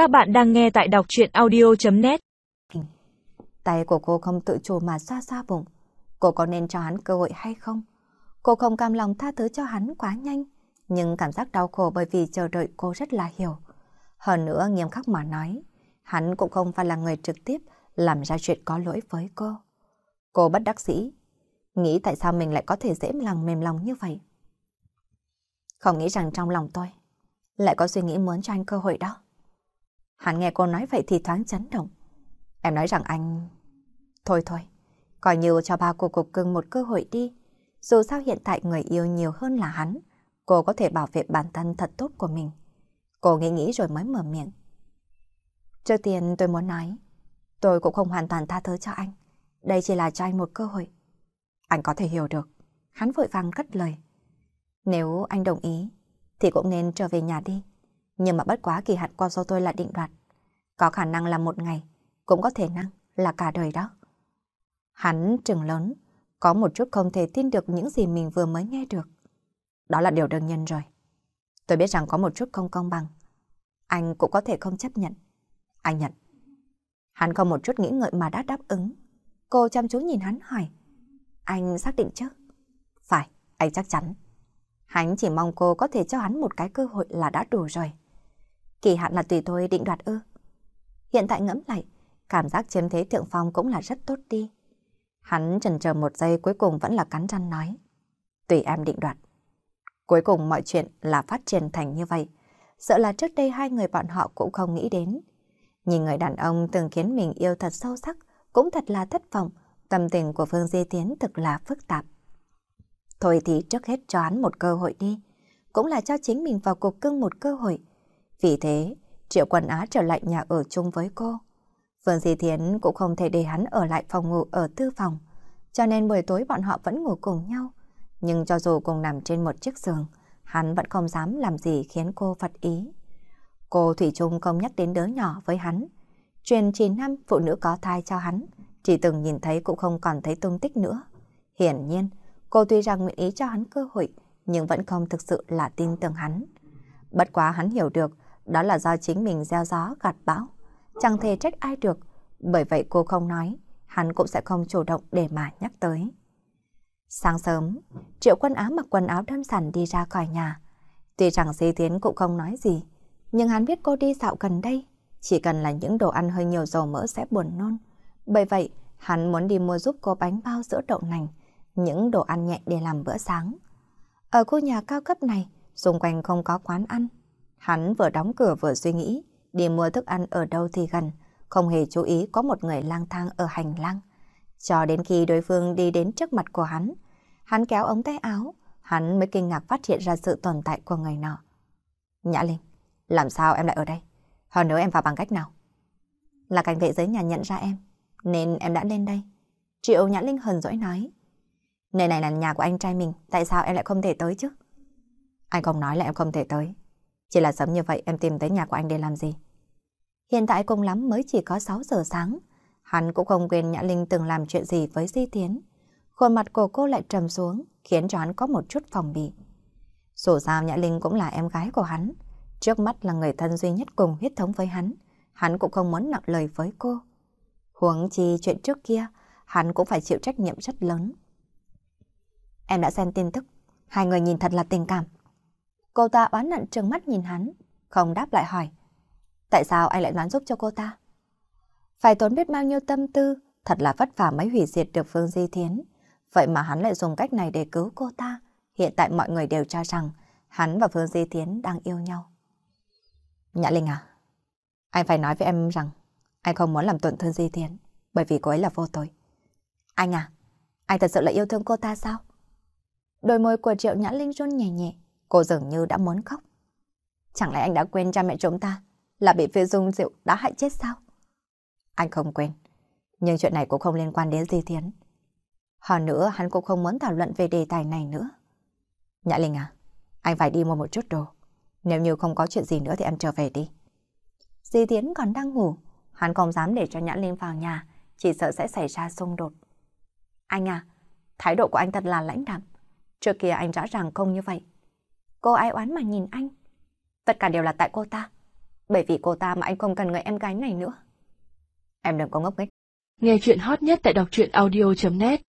Các bạn đang nghe tại đọc chuyện audio.net Tay của cô không tự chủ mà xoa xoa bụng. Cô có nên cho hắn cơ hội hay không? Cô không cam lòng tha thứ cho hắn quá nhanh, nhưng cảm giác đau khổ bởi vì chờ đợi cô rất là hiểu. Hơn nữa nghiêm khắc mà nói, hắn cũng không phải là người trực tiếp làm ra chuyện có lỗi với cô. Cô bất đắc dĩ, nghĩ tại sao mình lại có thể dễ lòng mềm lòng như vậy. Không nghĩ rằng trong lòng tôi lại có suy nghĩ muốn cho anh cơ hội đó. Hắn nghe cô nói vậy thì thoáng chấn động. Em nói rằng anh... Thôi thôi, coi như cho ba cô cục cưng một cơ hội đi. Dù sao hiện tại người yêu nhiều hơn là hắn, cô có thể bảo vệ bản thân thật tốt của mình. Cô nghĩ nghĩ rồi mới mở miệng. Trước tiên tôi muốn nói, tôi cũng không hoàn toàn tha thứ cho anh. Đây chỉ là cho anh một cơ hội. Anh có thể hiểu được. Hắn vội vàng cất lời. Nếu anh đồng ý, thì cũng nên trở về nhà đi. Nhưng mà bất quá kỳ hạn qua do tôi là định đoạt. Có khả năng là một ngày, cũng có thể năng là cả đời đó. Hắn trừng lớn, có một chút không thể tin được những gì mình vừa mới nghe được. Đó là điều đương nhiên rồi. Tôi biết rằng có một chút không công bằng. Anh cũng có thể không chấp nhận. Anh nhận. Hắn không một chút nghĩ ngợi mà đã đáp ứng. Cô chăm chú nhìn hắn hỏi. Anh xác định chứ? Phải, anh chắc chắn. Hắn chỉ mong cô có thể cho hắn một cái cơ hội là đã đủ rồi. Kỳ hạn là tùy tôi định đoạt ư. Hiện tại ngẫm lại, cảm giác chiếm thế thượng phong cũng là rất tốt đi. Hắn chần chờ một giây cuối cùng vẫn là cắn răng nói. Tùy em định đoạt. Cuối cùng mọi chuyện là phát triển thành như vậy. Sợ là trước đây hai người bọn họ cũng không nghĩ đến. Nhìn người đàn ông từng khiến mình yêu thật sâu sắc, cũng thật là thất vọng. Tâm tình của Phương Di Tiến thực là phức tạp. Thôi thì trước hết cho hắn một cơ hội đi. Cũng là cho chính mình vào cục cưng một cơ hội. Vì thế, Triệu Quân Á trở lại nhà ở chung với cô. Phương Di Thiến cũng không thể để hắn ở lại phòng ngủ ở tư phòng. Cho nên buổi tối bọn họ vẫn ngủ cùng nhau. Nhưng cho dù cùng nằm trên một chiếc giường, hắn vẫn không dám làm gì khiến cô phật ý. Cô Thủy Trung không nhắc đến đứa nhỏ với hắn. Truyền 9 năm phụ nữ có thai cho hắn, chỉ từng nhìn thấy cũng không còn thấy tung tích nữa. Hiển nhiên, cô tuy rằng nguyện ý cho hắn cơ hội, nhưng vẫn không thực sự là tin tưởng hắn. Bất quá hắn hiểu được, đó là do chính mình gieo gió gặt bão. Chẳng thể trách ai được, bởi vậy cô không nói, hắn cũng sẽ không chủ động để mà nhắc tới. Sáng sớm, Triệu Quân Á mặc quần áo đơn giản đi ra khỏi nhà. Tuy rằng Di Tiến cũng không nói gì, nhưng hắn biết cô đi dạo gần đây, chỉ cần là những đồ ăn hơi nhiều dầu mỡ sẽ buồn nôn. Bởi vậy, hắn muốn đi mua giúp cô bánh bao sữa đậu nành, những đồ ăn nhẹ để làm bữa sáng. Ở khu nhà cao cấp này, xung quanh không có quán ăn. Hắn vừa đóng cửa vừa suy nghĩ, đi mua thức ăn ở đâu thì gần, không hề chú ý có một người lang thang ở hành lang. Cho đến khi đối phương đi đến trước mặt của hắn, hắn kéo ống tay áo, hắn mới kinh ngạc phát hiện ra sự tồn tại của người nọ. Nhã Linh, làm sao em lại ở đây? Hơn nữa em vào bằng cách nào? Là cảnh vệ giới nhà nhận ra em, nên em đã lên đây. Triệu Nhã Linh hờn dỗi nói. Nơi này là nhà của anh trai mình, tại sao em lại không thể tới chứ? Anh không nói là em không thể tới. Chỉ là sớm như vậy em tìm tới nhà của anh để làm gì? Hiện tại cùng lắm mới chỉ có 6 giờ sáng. Hắn cũng không quên Nhã Linh từng làm chuyện gì với Di Tiến. Khuôn mặt của cô lại trầm xuống, khiến cho hắn có một chút phòng bị. Dù sao Nhã Linh cũng là em gái của hắn. Trước mắt là người thân duy nhất cùng huyết thống với hắn. Hắn cũng không muốn nặng lời với cô. Huống chi chuyện trước kia, hắn cũng phải chịu trách nhiệm rất lớn. Em đã xem tin tức, hai người nhìn thật là tình cảm. Cô ta oán nặng trừng mắt nhìn hắn, không đáp lại hỏi. Tại sao anh lại đoán giúp cho cô ta? Phải tốn biết bao nhiêu tâm tư, thật là vất vả mới hủy diệt được Phương Di Thiến. Vậy mà hắn lại dùng cách này để cứu cô ta. Hiện tại mọi người đều cho rằng hắn và Phương Di Thiến đang yêu nhau. Nhã Linh à, anh phải nói với em rằng anh không muốn làm tổn thương Di Thiến, bởi vì cô ấy là vô tội. Anh à, anh thật sự là yêu thương cô ta sao? Đôi môi của Triệu Nhã Linh run nhẹ nhẹ, cô dường như đã muốn khóc. Chẳng lẽ anh đã quên cha mẹ chúng ta là bị phía dung rượu đã hại chết sao? Anh không quên, nhưng chuyện này cũng không liên quan đến Di Thiến. Hơn nữa hắn cũng không muốn thảo luận về đề tài này nữa. Nhã Linh à, anh phải đi mua một chút đồ. Nếu như không có chuyện gì nữa thì em trở về đi. Di Thiến còn đang ngủ, hắn không dám để cho Nhã Linh vào nhà, chỉ sợ sẽ xảy ra xung đột. Anh à, thái độ của anh thật là lãnh đạm. Trước kia anh rõ ràng không như vậy. Cô ai oán mà nhìn anh. Tất cả đều là tại cô ta. Bởi vì cô ta mà anh không cần người em gái này nữa. Em đừng có ngốc nghếch. Nghe chuyện hot nhất tại đọc truyện audio.net